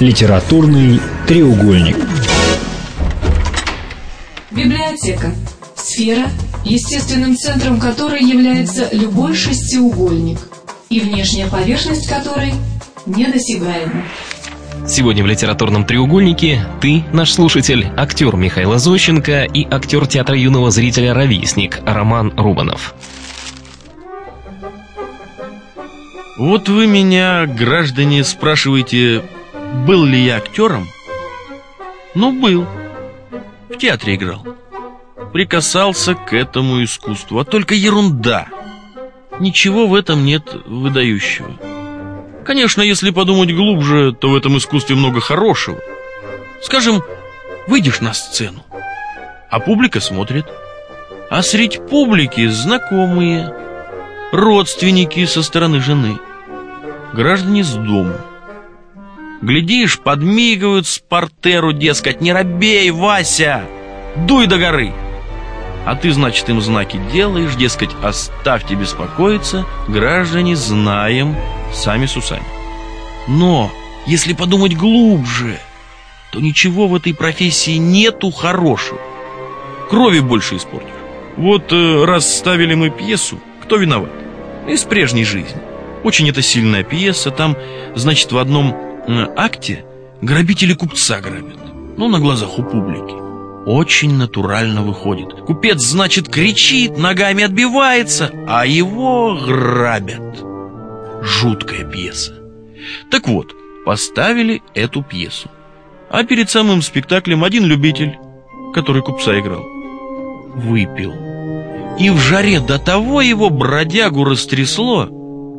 Литературный треугольник. Библиотека. Сфера, естественным центром которой является любой шестиугольник, и внешняя поверхность которой недосягаема. Сегодня в литературном треугольнике ты, наш слушатель, актер Михаил Зощенко и актер театра юного зрителя «Ровесник» Роман Рубанов. Вот вы меня, граждане, спрашиваете, был ли я актером? Ну, был. В театре играл. Прикасался к этому искусству, а только ерунда. Ничего в этом нет выдающего. Конечно, если подумать глубже, то в этом искусстве много хорошего. Скажем, выйдешь на сцену, а публика смотрит. А среди публики знакомые, родственники со стороны жены, граждане с дому. Глядишь, подмигивают с портеру, дескать, не робей, Вася, дуй до горы. А ты, значит, им знаки делаешь, дескать, оставьте беспокоиться, граждане знаем, сами с усами. Но, если подумать глубже, то ничего в этой профессии нету хорошего. Крови больше испортишь. Вот э, раз мы пьесу, кто виноват? Из прежней жизни. Очень это сильная пьеса, там, значит, в одном э, акте грабители купца грабят. Ну, на глазах у публики. Очень натурально выходит. Купец, значит, кричит, ногами отбивается, а его грабят. Жуткая пьеса. Так вот, поставили эту пьесу. А перед самым спектаклем один любитель, который купца играл, выпил. И в жаре до того его бродягу растрясло,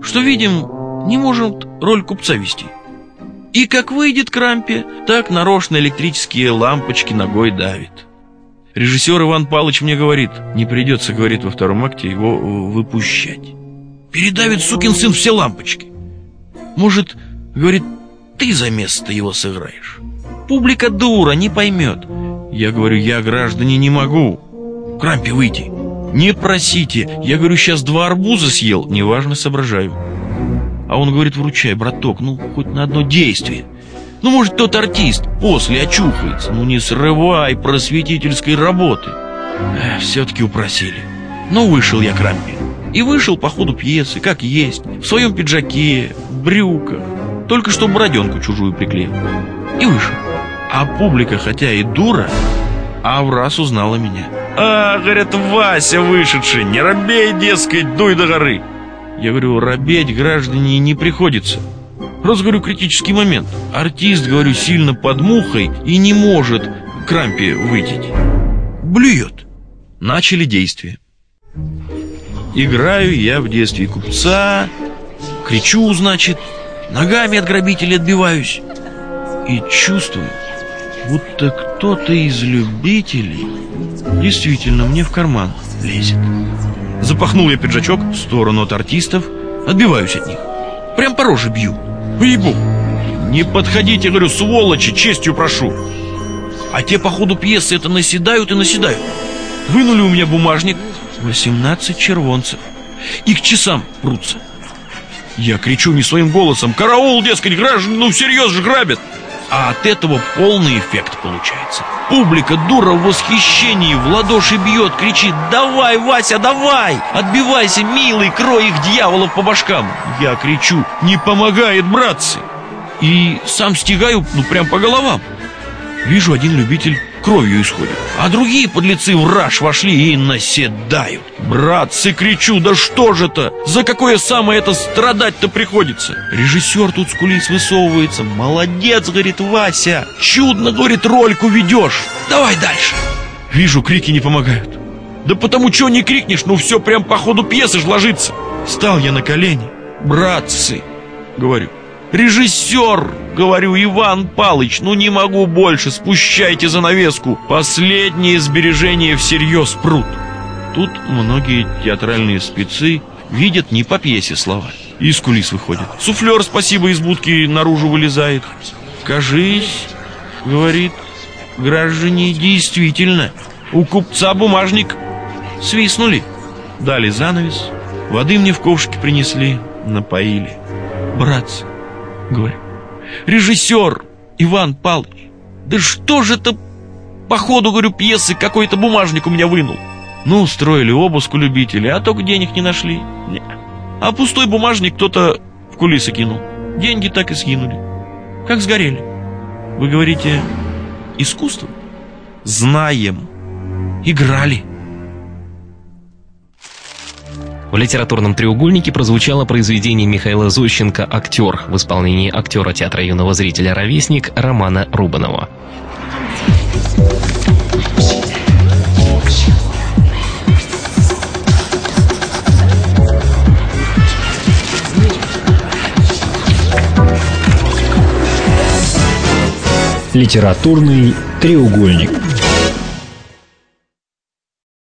что, видим, не может роль купца вести. И как выйдет к рампе, так нарочно электрические лампочки ногой давит. Режиссер Иван Павлович мне говорит, не придется, говорит, во втором акте его выпущать. Передавит сукин сын все лампочки. Может, говорит, ты за место его сыграешь. Публика дура, не поймет. Я говорю, я, граждане, не могу к рампе выйти. Не просите. Я говорю, сейчас два арбуза съел, неважно, соображаю. А он говорит, вручай, браток, ну, хоть на одно действие. Ну, может, тот артист после очухается. Ну, не срывай просветительской работы. Все-таки упросили. Ну, вышел я к рампе. И вышел по ходу пьесы, как есть, в своем пиджаке, в брюках. Только что бороденку чужую приклеил. И вышел. А публика, хотя и дура, а в раз узнала меня. «А, — говорят, Вася вышедший, не робей, дескать, дуй до горы!» Я говорю, робеть граждане не приходится. Раз, говорю, критический момент. Артист, говорю, сильно под мухой и не может к рампе выйти. Блюет. Начали действие. Играю я в детстве купца, кричу, значит, ногами от грабителей отбиваюсь. И чувствую, будто кто-то из любителей действительно мне в карман лезет. Запахнул я пиджачок в сторону от артистов, отбиваюсь от них. Прям по роже бью. Ебу. Не подходите, говорю, сволочи, честью прошу. А те по ходу пьесы это наседают и наседают. Вынули у меня бумажник, 18 червонцев. И к часам прутся. Я кричу не своим голосом. Караул, дескать, граждан, ну всерьез же грабят. А от этого полный эффект получается. Публика, дура, в восхищении, в ладоши бьет, кричит «Давай, Вася, давай! Отбивайся, милый, крой их дьяволов по башкам!» Я кричу «Не помогает, братцы!» И сам стигаю, ну, прям по головам. Вижу, один любитель кровью исходит. А другие подлецы в раж вошли и наседают. Братцы, кричу, да что же это? За какое самое это страдать-то приходится? Режиссер тут с кулис высовывается. Молодец, говорит Вася. Чудно, говорит, рольку ведешь. Давай дальше. Вижу, крики не помогают. Да потому что не крикнешь, ну все прям по ходу пьесы ж ложится. Стал я на колени. Братцы, говорю, Режиссер, говорю, Иван Палыч, ну не могу больше, спущайте занавеску. Последние сбережения всерьез прут. Тут многие театральные спецы видят не по пьесе слова. Из кулис выходят. Суфлер, спасибо, из будки наружу вылезает. Кажись, говорит, граждане, действительно, у купца бумажник свистнули. Дали занавес, воды мне в ковшике принесли, напоили. Братцы, говорю, режиссер Иван Павлович, да что же это по ходу, говорю, пьесы какой-то бумажник у меня вынул? Ну, устроили обыск у любителей, а только денег не нашли. Не. А пустой бумажник кто-то в кулисы кинул. Деньги так и скинули. Как сгорели. Вы говорите, искусство? Знаем. Играли. В литературном треугольнике прозвучало произведение Михаила Зощенко «Актер» в исполнении актера театра юного зрителя «Ровесник» Романа Рубанова. Литературный треугольник.